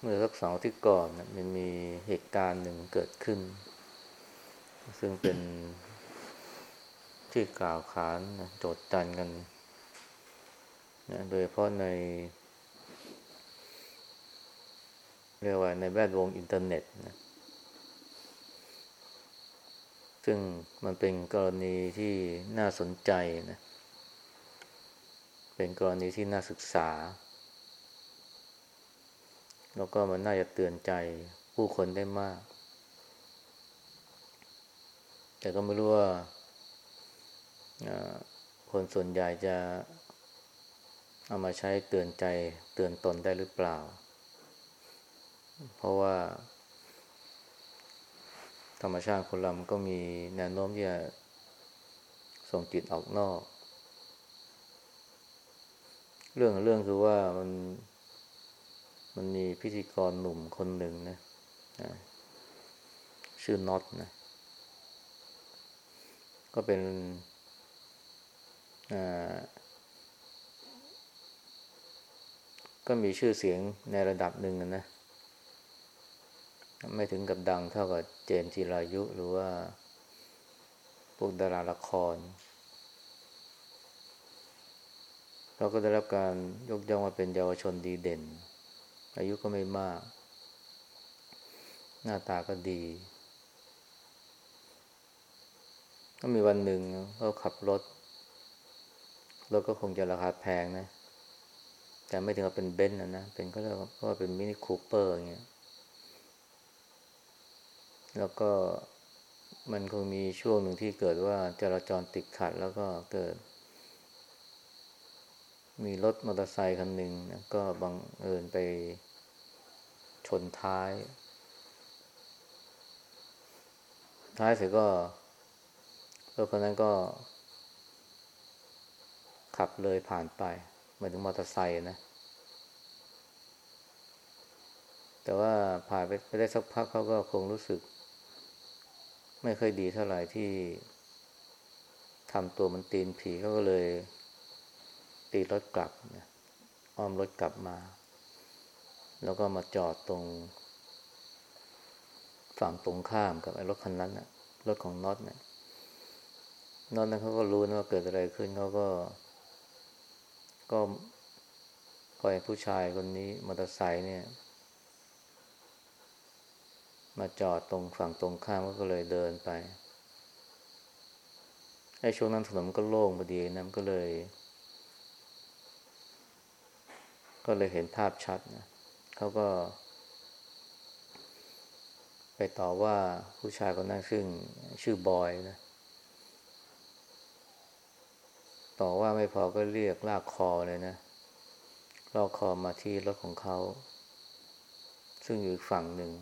เมื่อสักสองที่ก่อนนะมันมีเหตุการณ์หนึ่งเกิดขึ้น ซึ่งเป็นที่กล่าวขานนะโจดจันกันนะโดยเพราะใน เรียกว่าในแวดวงอินเทอร์เน็ตนะซึ่งมันเป็นกรณีที่น่าสนใจนะ เป็นกรณีที่น่าศึกษา แล้วก็มันน่าจะเตือนใจผู้คนได้มาก แต่ก็ไม่รู้ว่าคนส่วนใหญ่จะเอามาใช้เตือนใจเตือนตนได้หรือเปล่า เพราะว่า ธรรมชาติคนเราก็มีแนวโน้มที่จะส่งจิตออกนอก เรื่องเรื่องคือว่ามัน มันมีพิธีกรหนุ่มคนหนึ่งนะนะชื่อน็อตนะ ก็เป็นก็มีชื่อเสียงในระดับหนึ่งนะ ไม่ถึงกับดังเท่ากับเจนจิรายุหรือว่า พวกดาราละคร เราก็ได้รับการยกย่องว่าเป็นเยาวชนดีเด่น อายุก็ไม่มาก หน้าตาก็ดี ก็มีวันหนึ่งเขาขับรถ รถก็คงจะราคาแพงนะ แต่ไม่ถึงกับเป็นเบนซ์นะนะ เป็นก็เรียกว่าเป็นมินิคูเปอร์อย่างเงี้ย แล้วก็มันคงมีช่วงหนึ่งที่เกิดว่าจราจรติดขัดแล้วก็เกิด มีรถมอเตอร์ไซค์คันหนึ่งก็บังเอิญไป ชนท้าย ท้ายเสร็จก็รถคนนั้นก็ ขับเลยผ่านไปหมาถึงมอเตอร์ไซค์นะ แต่ว่าผ่านไปได้สักพักเขาก็คงรู้สึก ไม่ค่อยดีเท่าไหร่ที่ทำตัวมันตีนผีเขาก็เลย ตีรถกลับนะอ้อมรถกลับมา แล้วก็มาจอดตรง ฝั่งตรงข้ามกับไอ้รถคันนั้นนะรถของน็อตเนะี่ยน็อตนั้นเขาก็รู้นะว่าเกิดอะไรขึ้นเขาก็ ก็ปล่อยผู้ชายคนนี้มอเตอร์ไซค์เนี่ย มาจอดตรงฝั่งตรงข้ามก็เลยเดินไปไอ้ช่วงนั้นถนนก็โล่งพอดีนะก็เลย ก็เลยเห็นภาพชัดนะ เขาก็ ไปต่อว่าผู้ชายคนนั้นซึ่งชื่อบอยนะ ต่อว่าไม่พอก็เรียกลากคอเลยนะลากคอมาที่รถของเขา ซึ่งอยู่อีกฝั่งหนึ่ง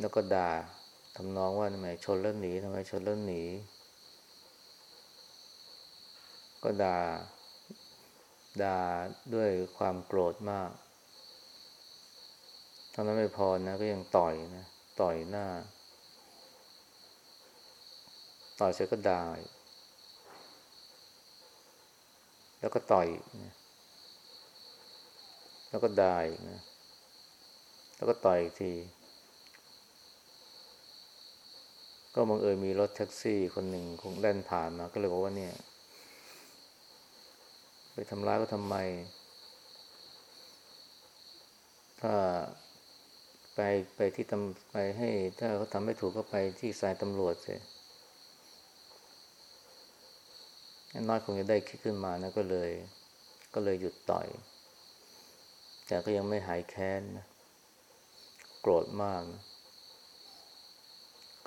แล้วก็ด่าทำนองว่าทำไมชนแล้วหนีทำไมชนแล้วหนี ก็ด่า ด่าด้วยความโกรธมากเท่านั้นไม่พอนะ ก็ยังต่อยนะ ต่อยหน้า ต่อยเสร็จก็ด่าแล้วก็ต่อยนะแล้วก็ด่านะ แล้วก็ต่อยอีกที ก็บังเอิญมีรถแท็กซี่คนหนึ่งคงแล่นผ่านมา ก็เลยบอกว่าเนี่ย ไปทำร้ายก็ทำไม ถ้าไปไปที่ตำไปให้ ถ้าเขาทำไม่ถูกก็ไปที่สายตำรวจเสียน้อยคงจะได้คิดขึ้นมานะก็เลย ก็เลยหยุดต่อย แต่ก็ยังไม่หายแค้นนะโกรธมากนะ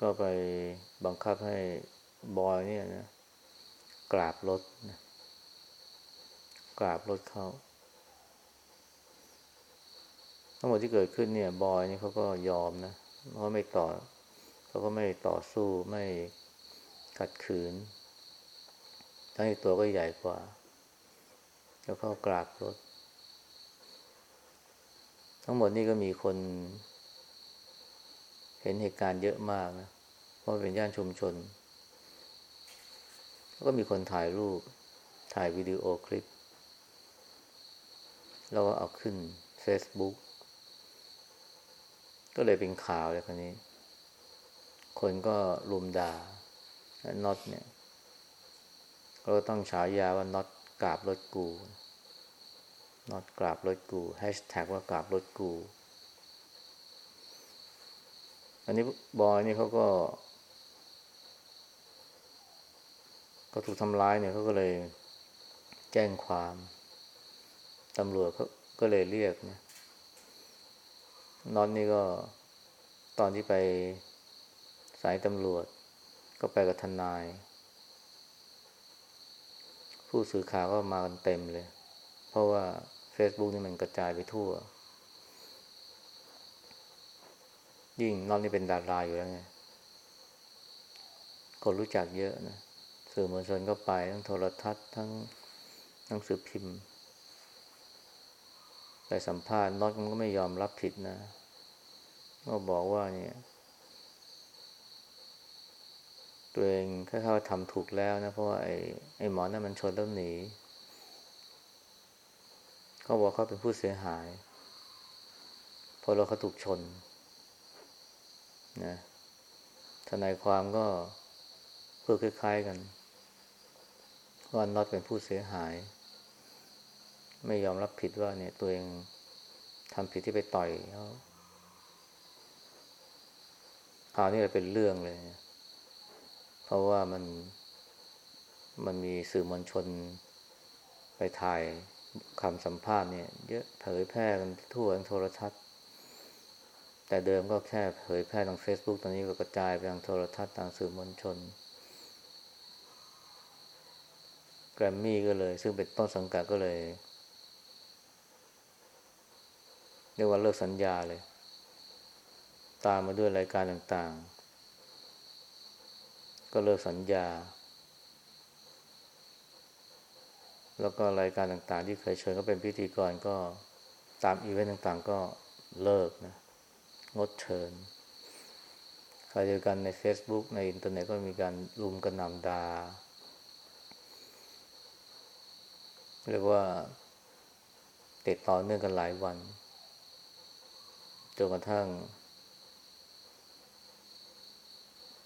ก็ไปบังคับให้บอยเนี่ยนะกราบรถนะ กราบรถเขาทั้งหมดที่เกิดขึ้นเนี่ย บอยนี่เขาก็ยอมนะเพราะไม่ต่อเขาก็ไม่ต่อสู้ไม่ขัดขืนทั้งที่ตัวก็ใหญ่กว่า แล้วก็กราบรถ ทั้งหมดนี่ก็มีคน เห็นเหตุการณ์เยอะมากนะเพราะเป็นย่านชุมชน ก็มีคนถ่ายรูป ถ่ายวิดีโอคลิป แล้วก็เอาขึ้น Facebook ก็เลยเป็นข่าวเลยคนนี้ คนก็รุมด่าน็อตเนี่ย ก็ต้องฉายาว่าน็อตกราบรถกูน็อตกราบรถกูแฮชแท็กว่ากราบรถกู อันนี้บอยนี่เขาก็ก็ถูกทำร้ายเนี่ยเขาก็เลยแจ้งความ ตำรวจเขาก็เลยเรียกนะน็อตนี่ก็ตอนที่ไปสายตำรวจ ก็ไปกับทนาย ผู้สื่อข่าวก็มากันเต็มเลย เพราะว่า Facebook นี่มันกระจายไปทั่ว ยิ่งน็อตนี่เป็นดาราอยู่แล้วไงคนรู้จักเยอะนะสื่อมวลชนก็ไปทั้งโทรทัศน์ทั้งหนังสือพิมพ์ ไปสัมภาษณ์น็อตมันก็ไม่ยอมรับผิดนะ ก็บอกว่าเนี่ย ตัวเองค่เข้าทำถูกแล้วนะ เพราะว่าไอ้ไอ้หมอนั่นมันชนแล้วหนีเขาบอกเขาเป็นผู้เสียหายเพราะเราเขาถูกชนนะทนายความก็เพื่อคล้ายๆกันว่าน็อตเป็นผู้เสียหาย ไม่ยอมรับผิดว่าเนี่ยตัวเองทำผิดที่ไปต่อยเขาคราวนี้เลยเป็นเรื่องเลย เพราะว่ามันมันมีสื่อมวลชนไปถ่ายคำสัมภาษณ์เนี่ย เยอะเผยแพร่กันทั่วทางโทรทัศน์ แต่เดิมก็แค่เผยแพร่ทาง Facebook ตอนนี้ก็กระจายไปทางโทรทัศน์ทางสื่อมวลชน แกรมมี่ก็เลย ซึ่งเป็นต้นสังกัดก็เลย เรียกว่าเลิกสัญญาเลย ตามมาด้วยรายการต่างๆ ก็เลิกสัญญา แล้วก็รายการต่างๆ ที่เคยเชิญก็เป็นพิธีกรก็ตามอีเวนต์ต่างๆ ก็เลิกนะงดเชิญใครเดียวกันใน Facebook ในอินเทอร์เน็ตก็มีการลุมกระหน่ำดา่าเรียกว่าติดต่อเนื่องกันหลายวัน จนกระทั่ง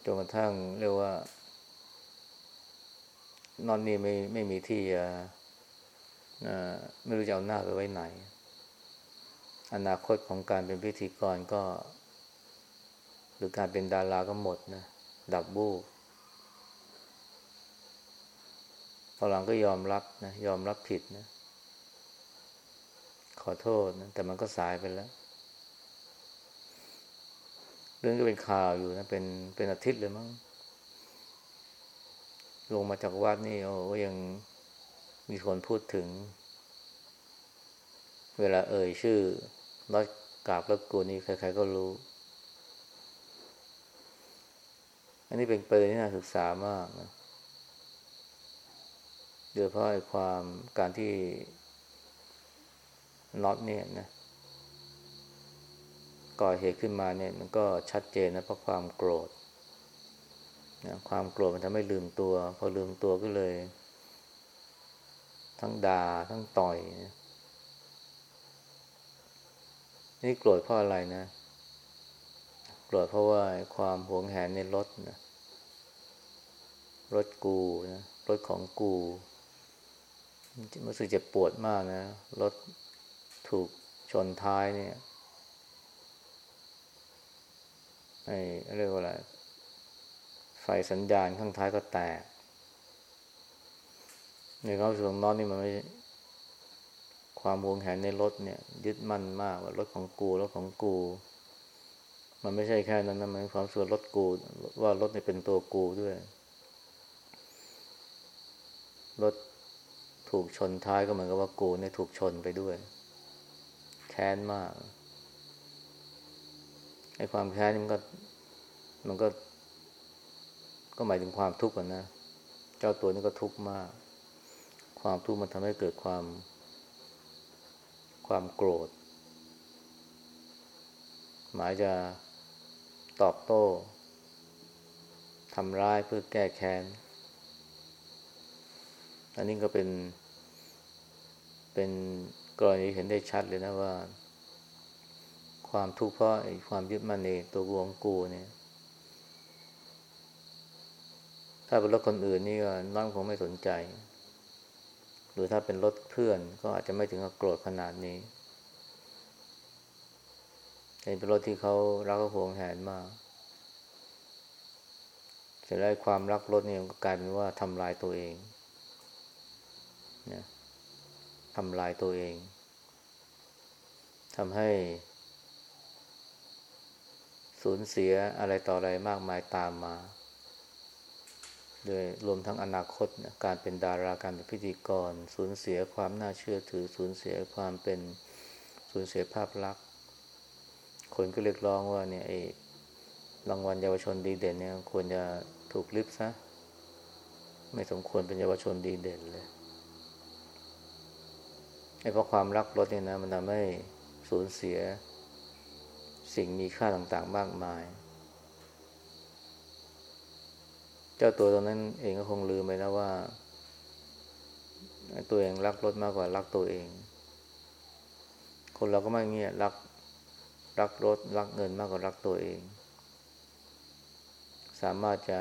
จนกระทั่งเรียกว่านอนนี่ไม่ไม่มีที่จะไม่รู้จะเอาหน้าไปไว้ไหน อนาคตของการเป็นพิธีกรก็ หรือการเป็นดาราก็หมดนะ ดับบูพอหลังก็ยอมรับนะ ยอมรับผิดนะ ขอโทษนะ แต่มันก็สายไปแล้ว เรื่องก็เป็นข่าวอยู่นะเป็นเป็นอาทิตย์เลยมั้งลงมาจากวัดนี่โอ้ยังมีคนพูดถึง เวลาเอ่ยชื่อรัดกาบรถกูนี่ใครๆก็รู้ อันนี้เป็นประเด็นที่น่าศึกษามากนะโดยเพราะความการที่น็อตเนี่ยนะ ก่อเหตุขึ้นมาเนี่ยมันก็ชัดเจนนะเพราะความโกรธนะความโกรธมันทำให้ลืมตัว พอลืมตัวก็เลย ทั้งด่าทั้งต่อยนะนี่โกรธเพราะอะไรนะ โกรธเพราะว่าความหวงแหนในรถนะรถกูนะรถของกูรู้สึกเจ็บปวดมากนะ รถถูกชนท้ายเนี่ย ไอ้เรียกว่าอะไรไฟสัญญาณข้างท้ายก็แตกในความรู้สึกของน้องนี่มันไม่ความวงแหนในรถเนี่ย ยึดมั่นมากว่ารถของกูรถของกู มันไม่ใช่แค่นั้นนะมันความส่วนรถกู ว่ารถเนี่ยเป็นตัวกูด้วย รถถูกชนท้ายก็เหมือนกับว่ากูเนี่ยถูกชนไปด้วย แค้นมาก ไอ้ความแค้นมันก็ มันก็ ก็หมายถึงความทุกข์นะ เจ้าตัวนี้ก็ทุกข์มาก ความทุกข์มันทำให้เกิดความ ความโกรธ หมายจะตอบโต้ทำร้ายเพื่อแก้แค้น อันนี้ก็เป็น เป็นกรณีเห็นได้ชัดเลยนะว่า ความทุกข์เพราะไอ้ความยึดมั่นในตัวกูของกูเนี่ย ถ้าเป็นรถคนอื่นนี่ก็น้องคงไม่สนใจ หรือถ้าเป็นรถเพื่อนก็อาจจะไม่ถึงกับโกรธขนาดนี้เป็นรถที่เขารักก็หวงแหนมากเสร็จแล้วความรักรถเนี่ยก็กลายเป็นว่าทำลายตัวเองนะทำลายตัวเองทำให้ สูญเสียอะไรต่ออะไรมากมายตามมาโดยรวมทั้งอนาคตการเป็นดาราการเป็นพิธีกร สูญเสียความน่าเชื่อถือ สูญเสียความเป็นสูญเสียภาพลักษณ์ คนก็เรียกร้องว่าเนี่ยไอ้รางวัลเยาวชนดีเด่นเนี่ยควรจะถูกลิบซะไม่สมควรเป็นเยาวชนดีเด่นเลยไอ้เพราะความรักรถเนี่ยนะมันทำให้สูญเสีย สิ่งมีค่าต่างๆมากมาย เจ้าตัวตรงนั้นเองก็คงลืมไปแล้วว่า ตัวเองรักรถมากกว่ารักตัวเอง คนเราก็ไม่เงี้ยรักรักรถรักเงินมากกว่ารักตัวเอง สามารถจะ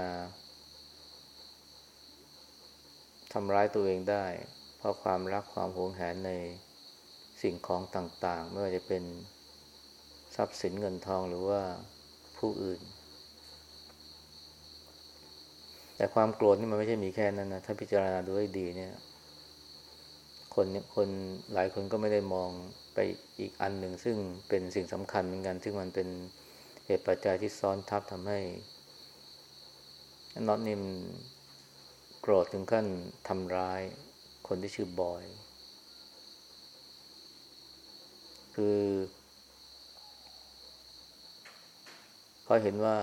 ทำร้ายตัวเองได้ เพราะความรักความหวงแหนในสิ่งของต่าง ๆ ไม่ว่าจะเป็น ทรัพย์สินเงินทองหรือว่าผู้อื่น แต่ความโกรธนี่มันไม่ใช่มีแค่นั้นนะถ้าพิจารณาดูให้ดีเนี่ย คนคนหลายคนก็ไม่ได้มองไปอีกอันหนึ่ง ซึ่งเป็นสิ่งสำคัญเหมือนกัน ซึ่งมันเป็นเหตุปัจจัยที่ซ้อนทับทำให้น็อตนิมโกรธถึงขั้นทำร้ายคนที่ชื่อบอย คือ เขาเห็นว่า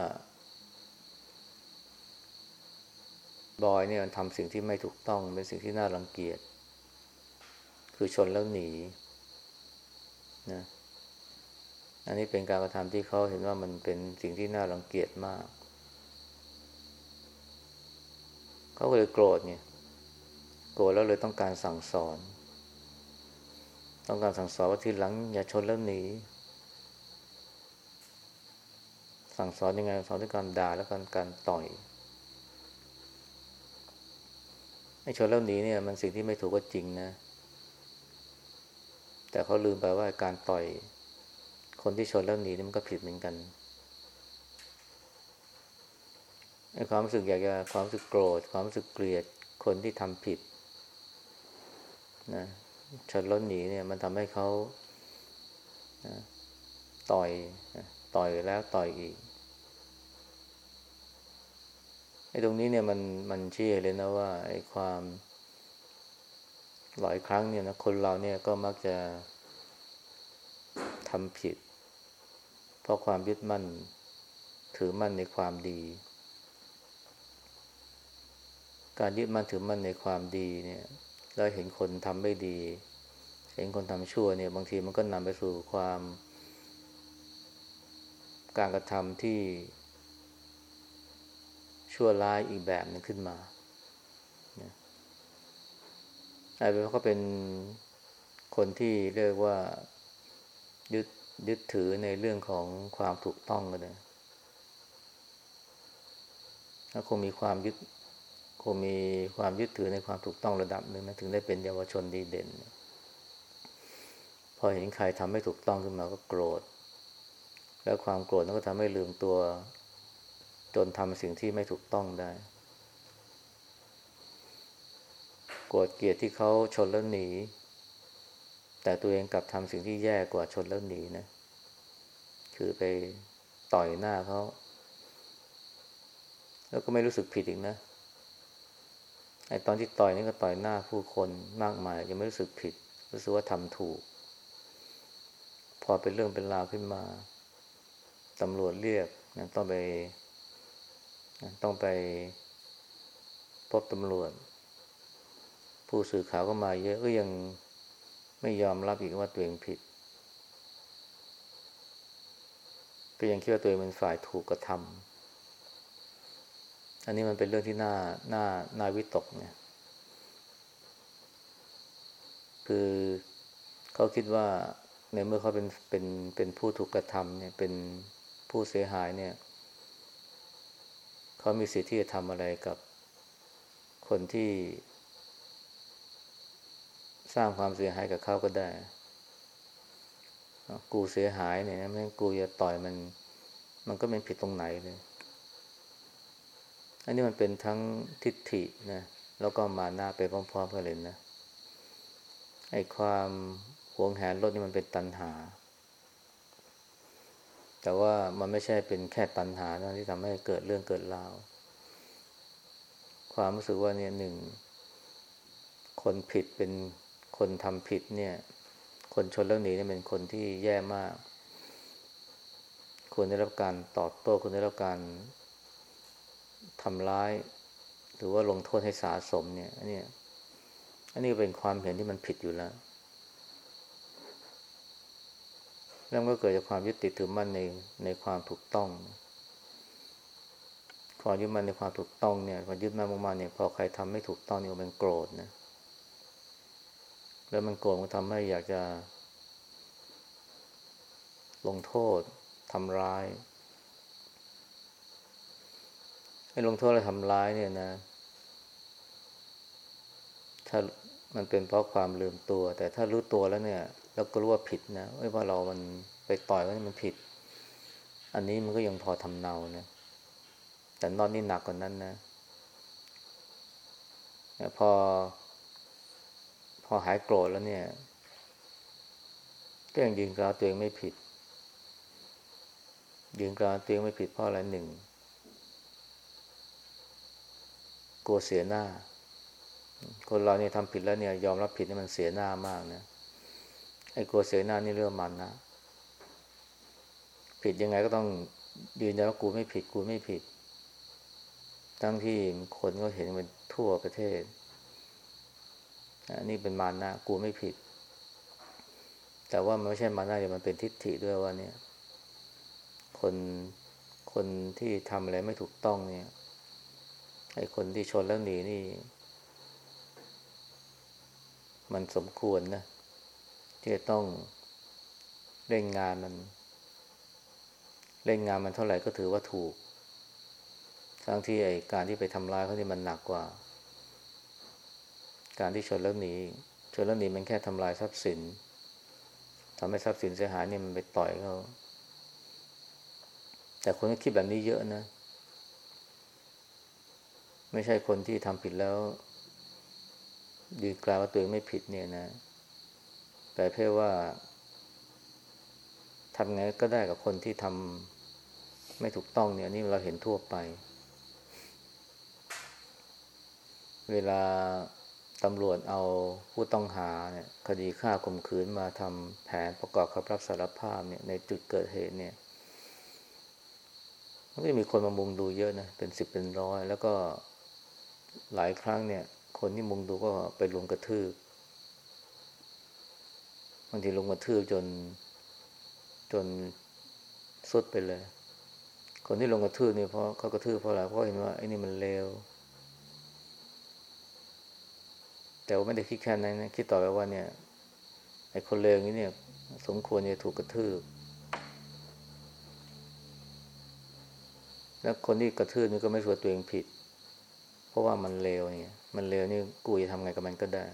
บอยเนี่ยมันทำสิ่งที่ไม่ถูกต้องเป็นสิ่งที่น่ารังเกียจ คือชนแล้วหนีนะอันนี้เป็นการกระทำที่เขาเห็นว่ามันเป็นสิ่งที่น่ารังเกียจมาก เขาก็เลยโกรธเนี่ยโกรธแล้วเลยต้องการสั่งสอน ต้องการสั่งสอนว่าทีหลังอย่าชนแล้วหนี สั่งสอนยังไงสอนด้วยการด่าแล้วการการต่อยไอ้ชนแล้วหนีเนี่ยมันสิ่งที่ไม่ถูกก็จริงนะ แต่เขาลืมไปว่าการต่อย คนที่ชนแล้วหนีนี่มันก็ผิดเหมือนกันไอ้ความรู้สึกอยากจะความรู้สึกโกรธ ความรู้สึกเกลียดคนที่ทำผิดนะชนล้นหนีเนี่ย มันทำให้เขาต่อยต่อยแล้วต่อยอีก ไอ้ตรงนี้เนี่ยมันมันชี้เลยนะว่าไอ้ความหลายครั้งเนี่ยนะคนเราเนี่ยก็มักจะทำผิด เพราะความยึดมั่นถือมั่นในความดี การยึดมั่นถือมั่นในความดีเนี่ยแล้วเห็นคนทำไม่ดี เห็นคนทำชั่วเนี่ย บางทีมันก็นำไปสู่ความ การกระทำที่ ชั่วร้ายอีกแบบหนึ่งขึ้นมาอาจจะเขาเป็นคนที่เรียกว่ายึดยึดถือในเรื่องของความถูกต้องกันเลยถ้าคงมีความยึดคงมีความยึดถือในความถูกต้องระดับหนึ่งนะถึงได้เป็นเยาวชนดีเด่น พอเห็นใครทำไม่ถูกต้องขึ้นมาก็โกรธ แล้วความโกรธนั้นก็ทำให้ลืมตัว จนทำสิ่งที่ไม่ถูกต้องได้ โกรธเกลียดที่เขาชนแล้วหนี แต่ตัวเองกลับทำสิ่งที่แย่กว่าชนแล้วหนีนะ คือไปต่อยหน้าเขา แล้วก็ไม่รู้สึกผิดอีกนะ ไอ้ตอนที่ต่อยนี่ก็ต่อยหน้าผู้คนมากมาย ยังไม่รู้สึกผิด รู้สึกว่าทำถูก พอเป็นเรื่องเป็นราวขึ้นมาตำรวจเรียกนะต้องไป ต้องไปพบตำรวจ ผู้สื่อข่าวก็มาเยอะก็ยังไม่ยอมรับอีกว่าตัวเองผิด ก็ยังคิดว่าตัวเองเป็นฝ่ายถูกกระทำอันนี้มันเป็นเรื่องที่น่าน่าน่าวิตกเนี่ย คือเขาคิดว่าในเมื่อเขาเป็นเป็นเป็นผู้ถูกกระทำเนี่ยเป็นผู้เสียหายเนี่ยเขามีสิทธิ์ที่จะทำอะไรกับคนที่ สร้างความเสียหายกับเขาก็ได้ กูเสียหายเนี่ยไม่งกูจะต่อยมัน มันก็ไม่ผิดตรงไหนเลยอันนี้มันเป็นทั้งทิฏฐินะแล้วก็มาหน้าไปพร้อมๆกันเลยนะไอ้ความหวงแหนรถนี่มันเป็นตัณหา แต่ว่ามันไม่ใช่เป็นแค่ตัณหานะที่ทำให้เกิดเรื่องเกิดราว ความรู้สึกว่าเนี่ยหนึ่ง คนผิดเป็นคนทำผิดเนี่ย คนชนแล้วหนีเนี่ยเป็นคนที่แย่มาก ควรได้รับการตอบโต้ควรได้รับการทำร้าย หรือว่าลงโทษให้สาสมเนี่ยอันนี้อันนี้เป็นความเห็นที่มันผิดอยู่แล้ว แล้วก็เกิดจากความยึดติดถือมั่นในในความถูกต้องความยึดมั่นในความถูกต้องเนี่ยพอยึดมั่นมากๆเนี่ยพอใครทำไม่ถูกต้องเนี่ยมันโกรธนะแล้วมันโกรธมันทำให้อยากจะ ลงโทษทำร้ายให้ลงโทษและทำร้ายเนี่ยนะ ถ้ามันเป็นเพราะความลืมตัว แต่ถ้ารู้ตัวแล้วเนี่ย แล้วก็รู้ว่าผิดนะว่าเรามันไปต่อยว่ามันผิด อันนี้มันก็ยังพอทำเนานะแต่นอนนี่หนักกว่านั้นนะพอ พอหายโกรธแล้วเนี่ย ก็ยังยืนกราวตัวเองไม่ผิด ยืนกราวตัวเองไม่ผิดเพราะอะไรหนึ่งกลัวเสียหน้า คนเราเนี่ยทำผิดแล้วเนี่ย ยอมรับผิดนี่มันเสียหน้ามากนะ ไอ้กลัวเสียหน้านี่เรื่องมันนะ ผิดยังไงก็ต้องยืนยันว่ากูไม่ผิดกูไม่ผิด ทั้งที่คนก็เห็นเป็นทั่วประเทศอันนี้เป็นมานะกูไม่ผิด แต่ว่ามันไม่ใช่มานะเดี๋ยวมันเป็นทิฏฐิด้วยว่าเนี่ย คนคนที่ทำอะไรไม่ถูกต้องเนี่ยไอ้คนที่ชนแล้วหนีนี่ มันสมควรนะ ที่จะต้องเล่นงานมัน เล่นงานมันเท่าไหร่ก็ถือว่าถูก ทั้งที่ไอการที่ไปทำร้ายเขาที่มันหนักกว่า การที่ชนแล้วหนีชนแล้วหนีมันแค่ทำลายทรัพย์สินทำให้ทรัพย์สินเสียหายนี่มันไปต่อยเขาแต่คนก็คิดแบบนี้เยอะนะ ไม่ใช่คนที่ทำผิดแล้วดีกล่าวว่าตัวเองไม่ผิดเนี่ยนะ แต่เพื่อว่าทำไงก็ได้กับคนที่ทำไม่ถูกต้องเนี่ยนี่เราเห็นทั่วไป เวลาตำรวจเอาผู้ต้องหาเนี่ยคดีฆ่าข่มขืนมาทำแผนประกอบคำรับสารภาพเนี่ยในจุดเกิดเหตุเนี่ยมันก็จะมีคนมามุงดูเยอะนะเป็นสิบเป็นร้อย แล้วก็หลายครั้งเนี่ย คนที่มุงดูก็ไปลงกระทืบางทีลงมาทืบจนจนสุดไปเลย คนที่ลงกระทืบนี่เพราะเขากระทืบเพราะอะไรเพราะเห็นว่าไอ้นี่มันเลวแต่ว่าไม่ได้คิดแค่นั้นนะคิดต่อไปว่าเนี่ยไอ้คนเลวนี้เนี่ย สมควรจะถูกกระทืบแล้วคนที่กระทืบนี่ก็ไม่สวยตัวเองผิด เพราะว่ามันเลวเนี่ย มันเลวนี่กูจะทำไงกับมันก็ได้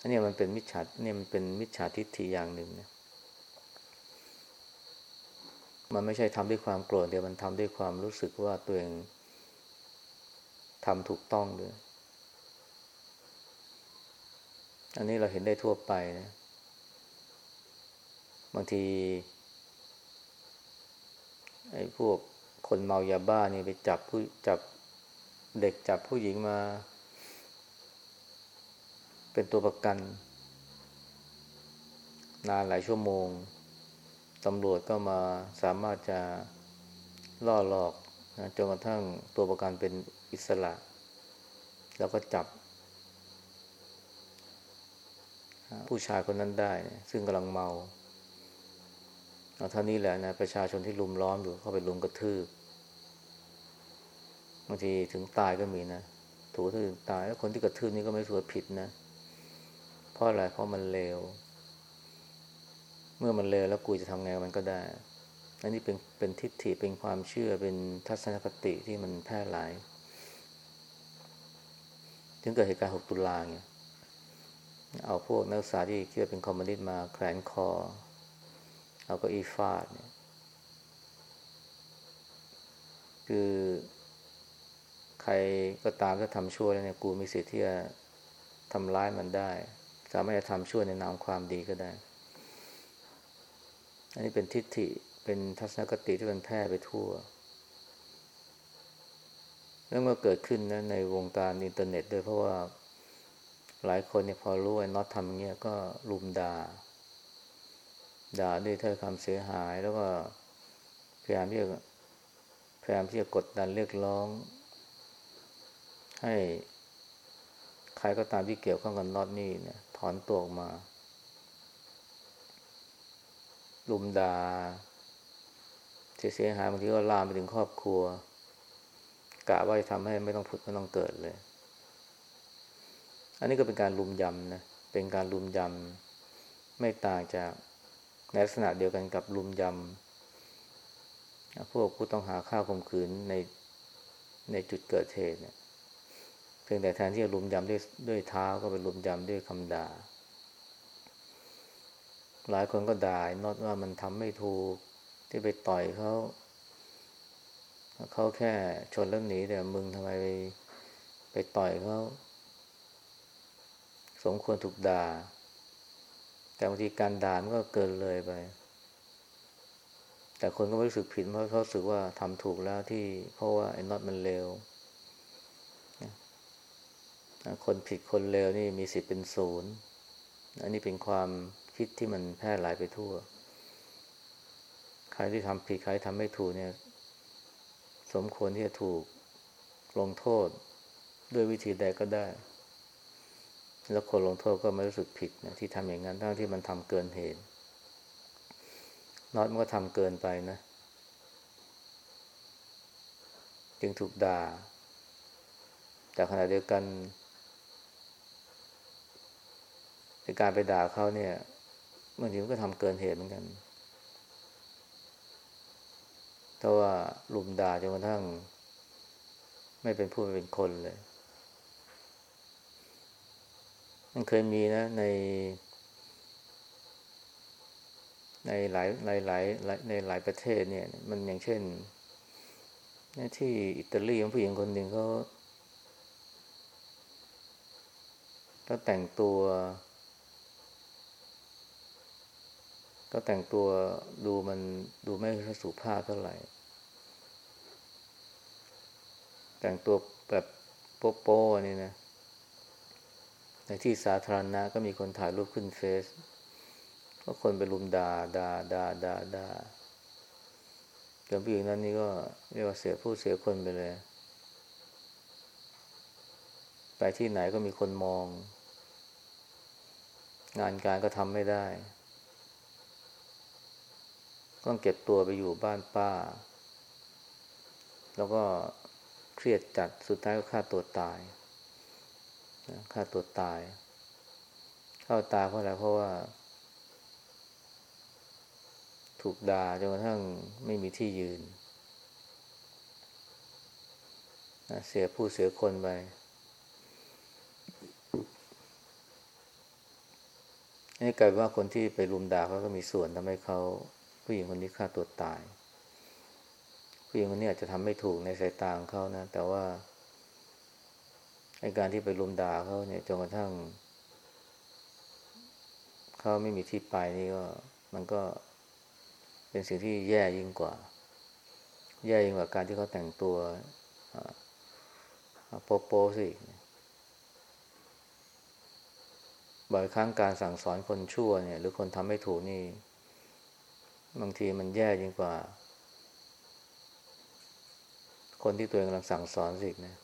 อันนี้มันเป็นมิจฉาเนี่ยมันเป็นมิจฉาทิฏฐิอย่างหนึ่งนะมันไม่ใช่ทำด้วยความโกรธเดียวมันทำด้วยความรู้สึกว่าตัวเองทำถูกต้องด้วย อันนี้เราเห็นได้ทั่วไปนะ บางทีไอ้พวกคนเมายาบ้านี่ไปจับผู้จับเด็กจับผู้หญิงมา เป็นตัวประกัน นานหลายชั่วโมงตำรวจก็มาสามารถจะล่อหลอกนะจนกระทั่งตัวประกันเป็นอิสระ แล้วก็จับ ผู้ชายคนนั้นได้ ซึ่งกำลังเมาเอาเท่านี้แหละนะประชาชนที่ลุมล้อมอยู่เข้าไปลุมกระทืบบางทีถึงตายก็มีนะถูกถึงตายแล้วคนที่กระทืบนี่ก็ไม่ถือผิดนะเราะอะไรเพราะมันเลว เมื่อมันเลวแล้วกูจะทำไงมันก็ได้อันนี้เป็นเป็นทิฏฐิเป็นความเชื่อเป็นทัศนคติที่มันแพร่หลาย ถึงเกิดเหตุการณ์ 6 ตุลาเนี่ยเอาพวกนักศึกษาที่คิดว่าเป็นคอมมิวนิสต์มาแขวนคอ เอาก็อีฟาดเนี่ยคือใครก็ตามถ้าทำชั่วแล้วเนี่ย กูมีสิทธิ์ที่จะทำร้ายมันได้ สามารถจะทำช่วยในนามความดีก็ได้ อันนี้เป็นทิฏฐิเป็นทัศนคติที่มันแพร่ไปทั่ว แล้วก็เกิดขึ้นนะในวงการอินเทอร์เน็ตด้วยเพราะว่าหลายคนเนี่ยพอรู้ไอ้น็อตทำเงี้ยก็รุมด่าด่าด้วยถ้อยคำเสียหายแล้วก็พยายามที่จะพยายามที่จะกดดันเรียกร้อง ให้ใครก็ตามที่เกี่ยวข้องกับน็อตนี่เนี่ย ถอนตัวออกมา ลุมด่าเสียหายบางทีก็ลามไปถึงครอบครัว กะว่าจะทำให้ไม่ต้องผุดไม่ต้องเกิดเลย อันนี้ก็เป็นการลุมยำนะ เป็นการลุมยำไม่ต่างจากในลักษณะเดียวกันกับลุมยำพวกผู้ต้องหาฆ่าข่มขืนในในจุดเกิดเหตุเนี่ย พียงแต่แทนที่จะลุมยำด้วยด้วยเท้าก็ไปลุมยำด้วยคำด่า หลายคนก็ด่าน็อตว่ามันทำไม่ถูกที่ไปต่อยเขาเขาแค่ชนแล้วหนีแต่มึงทำไมไปไปต่อยเขาสมควรถูกด่า แต่บางทีการด่ามันก็เกินเลยไป แต่คนก็ไม่รู้สึกผิดเพราะเขาสึกว่าทำถูกแล้วที่เพราะว่าไอ้น็อตมันเลว คนผิดคนเลวนี่มีสิทธิ์เป็นศูนย์ อันนี้เป็นความคิดที่มันแพร่หลายไปทั่ว ใครที่ทำผิดใครทำไม่ถูกเนี่ย สมควรที่จะถูกลงโทษด้วยวิธีใดก็ได้ แล้วคนลงโทษก็ไม่รู้สึกผิดนะที่ทำอย่างนั้นทั้งที่มันทำเกินเหตุน็อตมันก็ทำเกินไปนะ จึงถูกด่า แต่ขณะเดียวกันใน การไปด่าเขาเนี่ยบางทีมันก็ทำเกินเหตุเหมือนกันเพราว่าลุมด่าจนกระทั่ง ไม่เป็นผู้เป็นคนเลย มันเคยมีนะ ใน ในหลายหลายหลายในหลายประเทศเนี่ย มันอย่างเช่นที่อิตาลีผู้หญิงคนหนึ่งเขาก็แต่งตัว ก็แต่งตัวดูมันดูไม่สุภาพเท่าไหร่ แต่งตัวแบบโป๊ะๆนี่นะ ในที่สาธารณะก็มีคนถ่ายรูปขึ้นเฟซก็คนไปลุมด่าด่าด่าด่าด่าจนผู้หญิงนั้นนี่ก็เรียกว่าเสียผู้เสียคนไปเลย ไปที่ไหนก็มีคนมอง งานการก็ทำไม่ได้ ก็เก็บตัวไปอยู่บ้านป้า แล้วก็เครียดจัดสุดท้ายก็ฆ่าตัวตายฆ่าตัวตายฆ่าตายเพราะอะไรเพราะว่า ถูกด่าจนกระทั่งไม่มีที่ยืน เสียผู้เสียคนไปนี่กลายว่าคนที่ไปรุมด่าเขาก็มีส่วนทำให้เขา ผู้หญิงคนนี้ฆ่าตัวตาย ผู้หญิงคนนี้อาจจะทำไม่ถูกในสายตาของเขานะ แต่ว่าในการที่ไปลุมด่าเขาเนี่ยจนกระทั่งเขาไม่มีที่ไปนี่ก็ มันก็เป็นสิ่งที่แย่ยิ่งกว่า แย่ยิ่งกว่าการที่เขาแต่งตัวโป๊โป๊สิบ่อยครั้งการสั่งสอนคนชั่วเนี่ย หรือคนทำไม่ถูกนี่ บางทีมันแย่ยิ่งกว่า คนที่ตัวเองกำลังสั่งสอนสินะ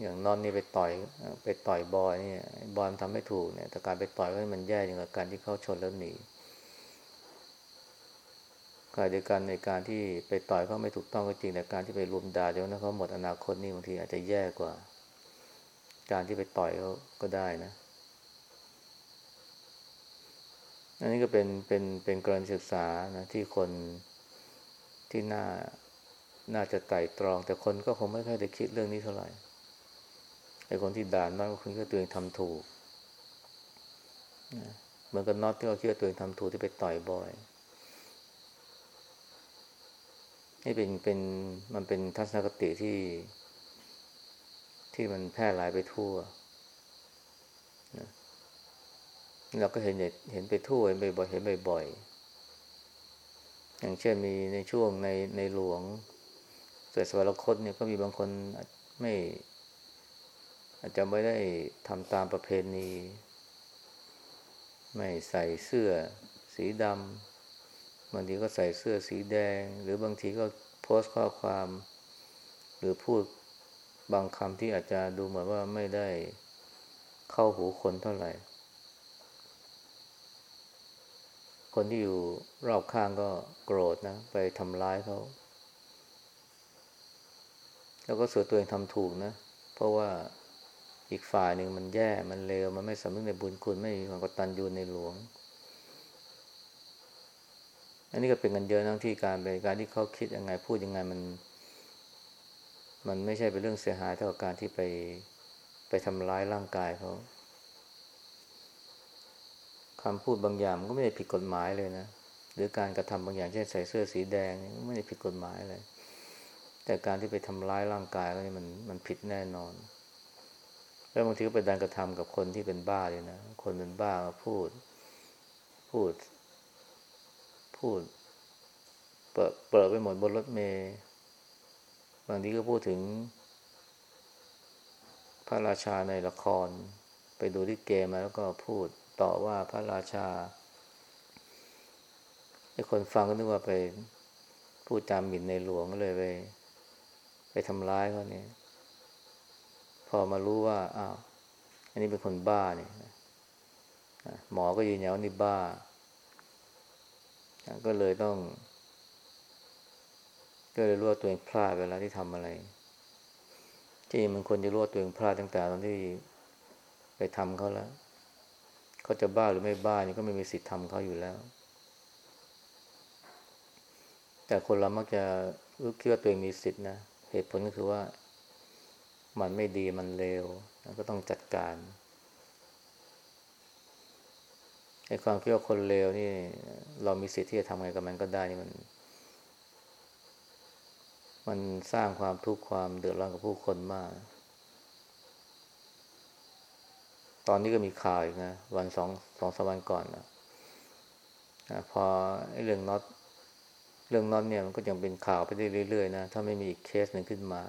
อย่างนอนนี่ไปต่อย ไปต่อยบอยนี่บอยทำไม่ถูกเนี่ยแต่การไปต่อยก็มันแย่อย่งกับการที่เขาชนแล้วหนีขณะเดียวกันในการที่ไปต่อยเขาไม่ถูกต้องก็จริงแต่การที่ไปรุมด่าจนนั้นเขาหมดอนาคตนี่บางทีอาจจะแย่กว่า การที่ไปต่อยเขาก็ได้นะ อันนี้ก็เป็นเป็นเป็นกรณีศึกษานะที่คนที่น่าน่าจะไต่ตรอง แต่คนก็คงไม่ค่อยได้คิดเรื่องนี้เท่าไหร่ไอ้คนที่ด่านน้อยก็คิดว่าตัวเองทำถูกเหมือนกับน็อตที่เขาคิดว่าตัวเองทำถูกที่ไปต่อยบอยนี่เป็นเป็นมันเป็นทัศนคติที่ที่มันแพร่หลายไปทั่วนะ เราก็เห็นเห็นไปทั่วเห็นบ่อยเห็นบ่อยๆอย่างเช่นมีในช่วงในในหลวงเกิดสวรรคตเนี่ยก็มีบางคนไม่ อาจจะไม่ได้ทำตามประเพณี ไม่ใส่เสื้อสีดำบางทีก็ใส่เสื้อสีแดง หรือบางทีก็โพสต์ข้อความ หรือพูดบางคำที่อาจจะดูเหมือนว่าไม่ได้เข้าหูคนเท่าไหร่ คนที่อยู่รอบข้างก็โกรธนะ ไปทำร้ายเขา แล้วก็ส่วนตัวเองทำถูกนะ เพราะว่าอีกฝ่ายหนึ่งมันแย่มันเลว มันไม่สำนึกในบุญคุณ ไม่มีความกตัญญูในหลวง อันนี้ก็เป็นกันเยอะทั้งที่การเป็นการที่เขาคิดยังไงพูดยังไงมัน มันไม่ใช่เป็นเรื่องเสียหายเท่ากับการที่ไปไปทำร้ายร่างกายเขา คำพูดบางอย่างก็ไม่ได้ผิดกฎหมายเลยนะ หรือการกระทำบางอย่างเช่นใส่เสื้อสีแดงไม่ได้ผิดกฎหมายเลย แต่การที่ไปทำร้ายร่างกายก็นี่มันมันผิดแน่นอน แล้วบางทีก็ไปดันกระทำกับคนที่เป็นบ้าเลยนะ คนเป็นบ้ามาพูด พูด พูด เปิดเปิดไปหมดบนรถเมย์บางทีก็พูดถึง พระราชาในละคร ไปดูที่เกมมาแล้วก็พูด ต่อว่าพระราชาไอ้คนฟังก็นึกว่าไปพูดจามหมิ่นในหลวงก็เลยไป ไปทำร้ายเขาเนี่ย พอมารู้ว่าอ้าวอันนี้เป็นคนบ้าเนี่ยหมอก็ยืนยันว่านี่บ้า ก็เลยต้อง ก็เลยรู้ว่าตัวเองพลาดเวลาที่ทำอะไรจริงมันควรจะรู้ว่าตัวเองพลาดตั้งแต่ตอนที่ไปทำเขาแล้ว เขาจะบ้าหรือไม่บ้านี่ก็ไม่มีสิทธิ์ทำเขาอยู่แล้ว แต่คนเรามักจะรู้คิดว่าตัวเองมีสิทธินะเหตุผลก็คือว่า มันไม่ดีมันเลวก็ต้องจัดการไอ้ความคิดว่าคนเลวนี่ เรามีสิทธิ์ที่จะทำไงกับมันก็ได้นี่มัน มันสร้างความทุกข์ความเดือดร้อนกับผู้คนมาก ตอนนี้ก็มีข่าวอีกนะ วันสองสองสวันก่อนนะพอเรื่องน็อตเรื่องน็อตเนี่ยมันก็ยังเป็นข่าวไปได้เรื่อยๆนะ ถ้าไม่มีอีกเคสหนึ่งขึ้นมา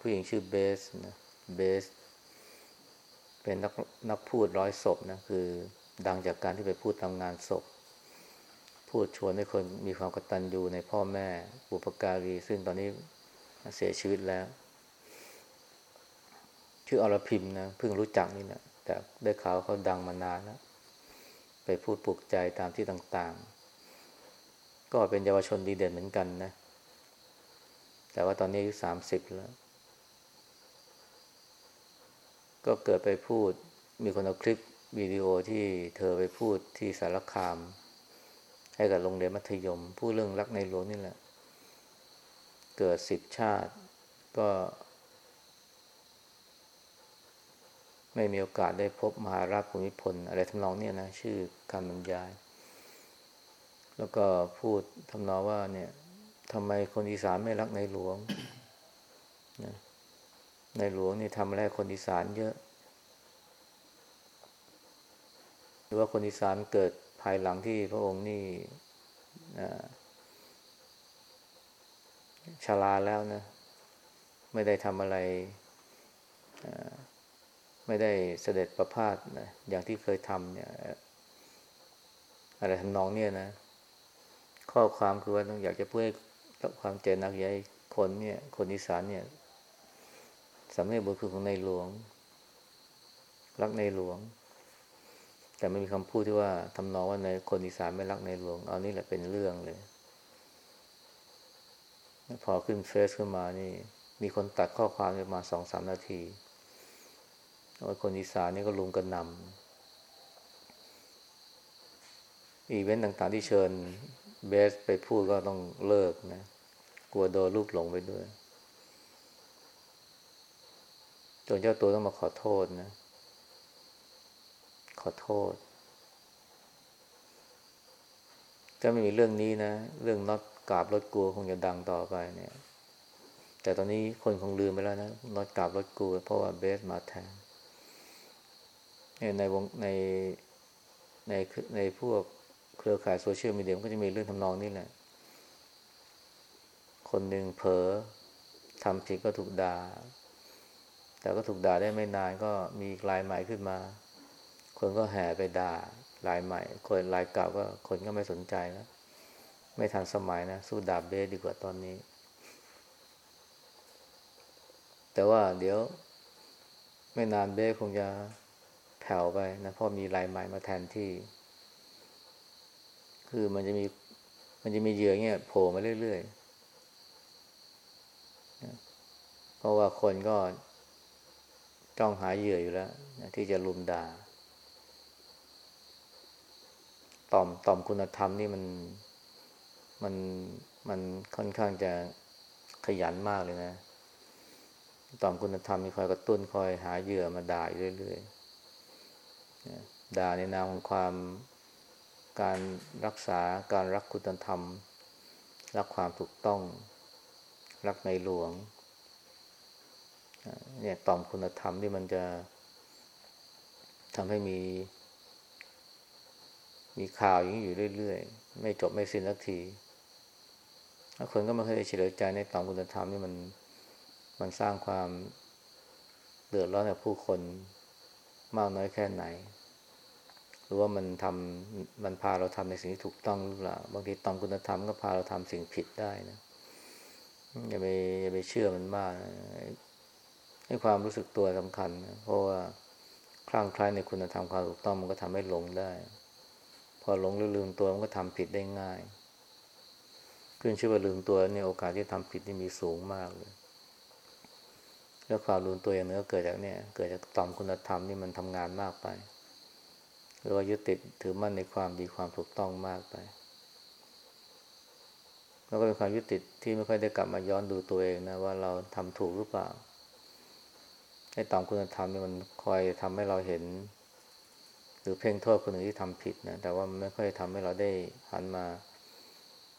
ผู้หญิงชื่อเบสนะเบส เป็นนักนักพูดร้อยศพนะ คือดังจากการที่ไปพูดทำงานศพ พูดชวนให้คนมีความกตัญญูในพ่อแม่บุปการี ซึ่งตอนนี้เสียชีวิตแล้ว ชื่ออรพิมนะเพิ่งรู้จักนี่นะแต่ได้ข่าวเขาดังมานานแล้วไปพูดปลุกใจตามที่ต่างๆ ก็เป็นเยาวชนดีเด่นเหมือนกันนะ แต่ว่าตอนนี้อายุสามสิบแล้ว ก็เกิดไปพูดมีคนเอาคลิปวิดีโอที่เธอไปพูดที่สารคาม ให้กับโรงเรียนมัธยม พูดเรื่องรักในหลวงนี่แหละ เกิดสิบชาติ ก็ ไม่มีโอกาสได้พบมหาราชภูมิพล อะไรทำนองเนี่ยนะชื่อคำบรรยาย แล้วก็พูดทำนองว่าเนี่ยทำไมคนอีสานไม่รักในหลวงนะในหลวงนี่ทำอะไรคนอีสานเยอะ หรือว่าคนอีสานเกิดภายหลังที่พระองค์นี่ชราแล้วนะ ไม่ได้ทำอะไร ไม่ได้เสด็จประพาสนะอย่างที่เคยทำเนี่ยอะไรทำนองเนี่ยนะ ข้อความคือว่าต้องอยากจะพูดให้ความเจนักใหญ่คนเนี่ย คนอีสานเนี่ยสำเร็จบุญคือของในหลวง รักในหลวง แต่ไม่มีคำพูดที่ว่าทำนองว่าในคนอีสานไม่รักในหลวง เอานี่แหละเป็นเรื่องเลย พอขึ้นเฟซขึ้นมานี่ มีคนตัดข้อความมาสองสามนาที คนอีสานนี่ก็ลุมกันนำอีเวนต์ต่างๆที่เชิญเบสไปพูดก็ต้องเลิกนะ กลัวโดนลูกหลงไปด้วยจนเจ้าตัวต้องมาขอโทษนะ ขอโทษถ้าไม่มีเรื่องนี้นะ เรื่องน็อตกราบรถกลัวคงจะดังต่อไปเนี่ย แต่ตอนนี้คนคงลืมไปแล้วนะน็อตกราบรถกลัวเพราะว่าเบสมาแทน ในวงในในในพวกเครือข่ายโซเชียลมีเดียก็จะมีเรื่องทำนองนี้แหละ คนหนึ่งเผลอทำผิดก็ถูกด่า แต่ก็ถูกด่าได้ไม่นานก็มีลายใหม่ขึ้นมา คนก็แห่ไปด่าลายใหม่ คนลายเก่าก็คนก็ไม่สนใจแล้วไม่ทันสมัยนะ สู้ดาบเบสดีกว่าตอนนี้ แต่ว่าเดี๋ยว ไม่นานเบสคงจะ แผ่วไปนะเพราะมีลายใหม่มาแทนที่ คือมันจะมีมันจะมีเหยื่อเงี้ยโผล่มาเรื่อยๆเพราะว่าคนก็จ้องหาเหยื่ออยู่แล้วนะที่จะลุมด่าต่อมต่อมคุณธรรมนี่มันมันมันค่อนข้างจะขยันมากเลยนะ ต่อมคุณธรรมมีคอยกระตุ้นคอยหาเหยื่อมาด่าอยู่เรื่อยๆ ด่าในนามของความการรักษาการรักคุณธรรม รักความถูกต้อง รักในหลวงเนี่ยต่อมคุณธรรมที่มันจะทำให้มี มีข่าวอย่างนี้อยู่เรื่อยๆ ไม่จบไม่สิ้นสักทีคนก็ไม่เคยเฉลียวใจในต่อมคุณธรรมนี่มันมันสร้างความเดือดร้อนกับผู้คนมากน้อยแค่ไหน หรือว่ามันทำมันพาเราทำในสิ่งที่ถูกต้องหรือเปล่าบางทีตอมคุณธรรมก็พาเราทำสิ่งผิดได้นะอย่าไปอย่าไปเชื่อมันมากให้ความรู้สึกตัวสำคัญนะเพราะว่าคลั่งคล้ายในคุณธรรมความถูกต้องมันก็ทำให้หลงได้ พอหลงหรือลืมตัวมันก็ทำผิดได้ง่าย ขึ้นชื่อว่าลืมตัวเนี่ยโอกาสที่ทำผิดนี่มีสูงมากเลยแล้วความลืมตัวอย่างนี้ก็เกิดจากเนี่ย เกิดจากต่อมคุณธรรมนี่มันทำงานมากไป รือว่ายึดติดถือมั่นในความดีความถูกต้องมากไปแล้วก็เป็นความยึดติดที่ไม่ค่อยได้กลับมาย้อนดูตัวเองนะว่าเราทำถูกหรือเปล่าไอ้ต่อมคุณธรรมนี่มันคอยทำให้เราเห็น หรือเพ่งโทษคนอื่นที่ทำผิดนะแต่ว่ามันไม่ค่อยทำให้เราได้หันมา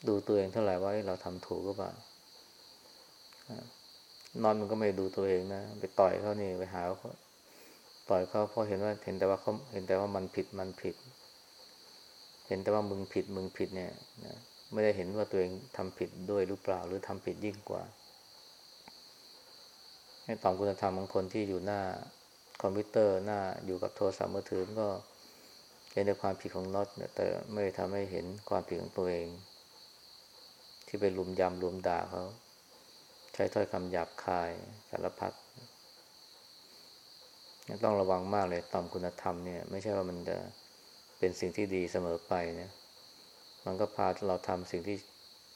ดูตัวเองเท่าไหร่ว่าเราทำถูกหรือเปล่านอนมันก็ไม่ดูตัวเองนะไปต่อยเขานี่ไปหาเขา ต่อยเขาเพราะเห็นว่าเห็นแต่ว่าเขาเห็นแต่ว่ามันผิดมันผิด เห็นแต่ว่ามึงผิดมึงผิดเนี่ยนะไม่ได้เห็นว่าตัวเองทำผิดด้วยหรือเปล่าหรือทำผิดยิ่งกว่า ให้ตอบคุณธรรมของคนที่อยู่หน้าคอมพิวเตอร์หน้าอยู่กับโทรศัพท์มือถือก็เห็นในความผิดของน็อตแต่ไม่ทำให้เห็นความผิดของตัวเอง ที่ไปลุมยำลุมด่าเขา ใช้ถ้อยคำหยาบคายสารพัด ต้องระวังมากเลยต่อมคุณธรรมเนี่ยไม่ใช่ว่ามันจะเป็นสิ่งที่ดีเสมอไปเนี่ย มันก็พาเราทำสิ่งที่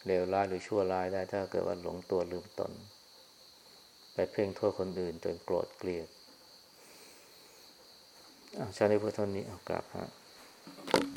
เลวร้ายหรือชั่วร้ายได้ ถ้าเกิดว่าหลงตัวลืมตน ไปเพ่งโทษคนอื่นจนโกรธเกลียดอาชาในพุทธนี้เอากลับฮะ